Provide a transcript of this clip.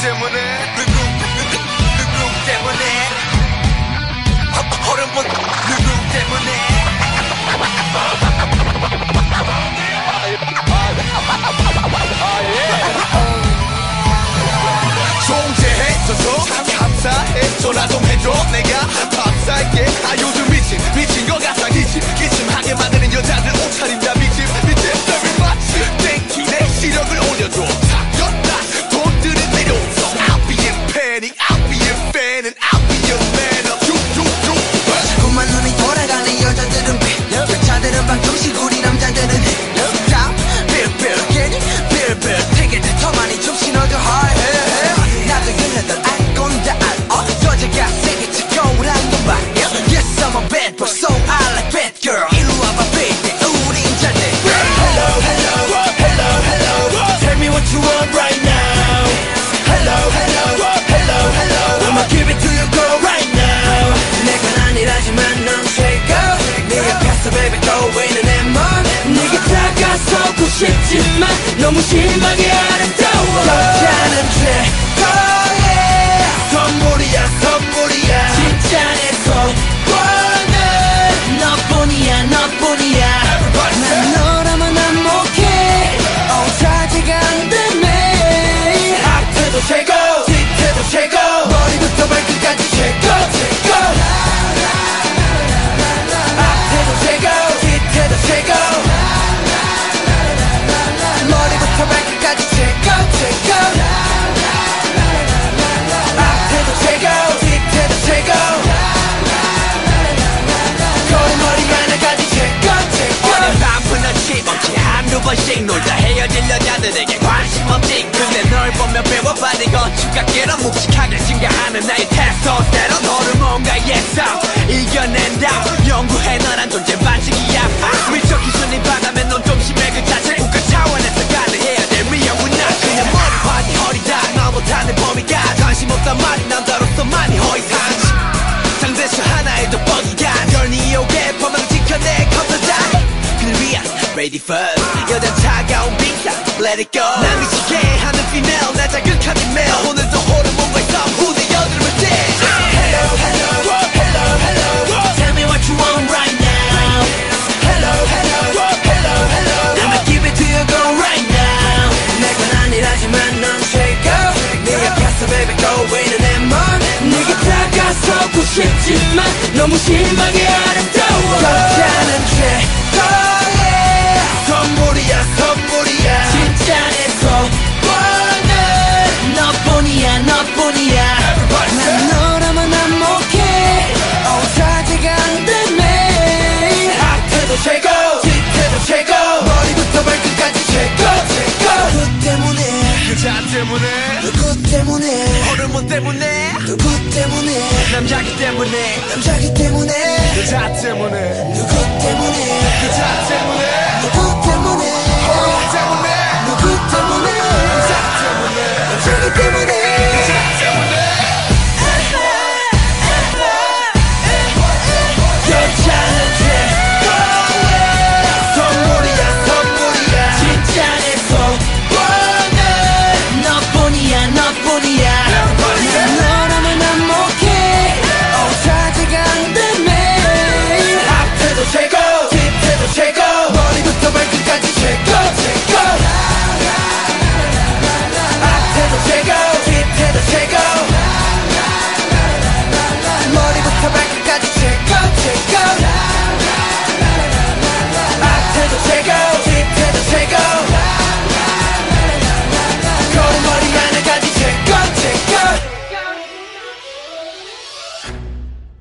Timberland. の虫曲げ 번씩 놀다 헤어질 여자들에게 관심 없지. 근데 널 보면 배워받은 건축각기로 묵직하게 증가하는 나의 테스토스테론 호르몬과 예상 이겨낸다. 연구해 너란 존재 반칙이야 미적 기준이 바다면 넌 좀 심해. 그 자체 국가 차원에서 가능해야 될 위험은 나. 그냥 머리 바디 허리 다. 너보다는 범위가 관심 없단 말이 남자로서 많이 허위상 ready first 여자 차가운 비상 let it go 난 미치게 하는 female 나 자극한 email 오늘도 호르몬과 싸움 후대 여드름을 대 Hello, hello, hello, hello. Tell me what you want right now. Hello, hello, hello, hello. I'ma give it to you, girl, right now. 내건 아니라지만 넌 최고. 네 앞에서 baby 떠오르는 내 맘. 네가 다가서고 싶지만 너무 심하게 아름다워. 여자 때문에. 누구 때문에? 호르몬 때문에. 누구 때문에? 남자기 때문에. 남자기 때문에? 여자 때문에